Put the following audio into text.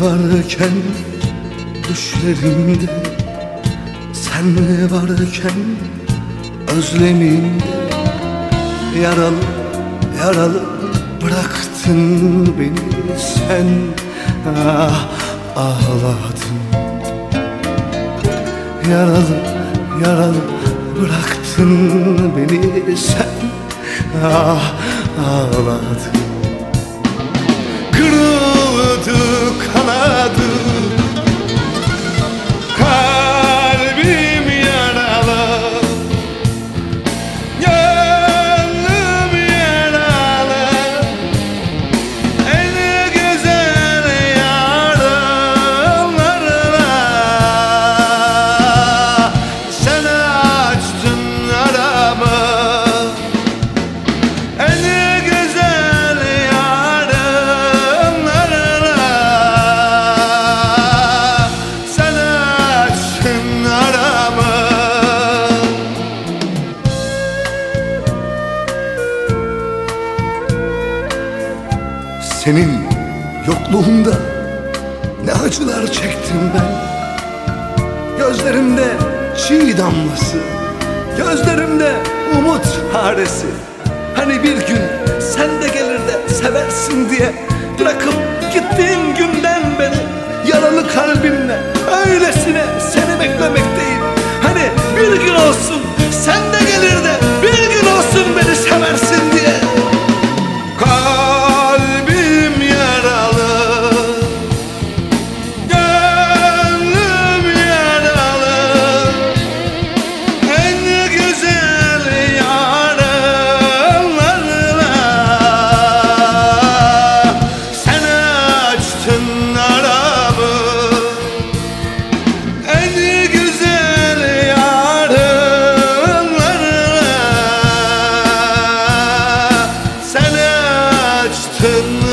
Varken düşlerimde Sen varken özlemimde Yaralı yaralı bıraktın beni sen. Ah ağladın. Yaralı yaralı bıraktın beni sen. Ah ağladın. Kırıldı Senin yokluğunda ne acılar çektim ben? Gözlerimde çiğ damlası Gözlerimde umut haresi Hani bir gün sen de gelir de seversin diye Bırakıp gittiğin günden beri Yaralı kalbimle couldn't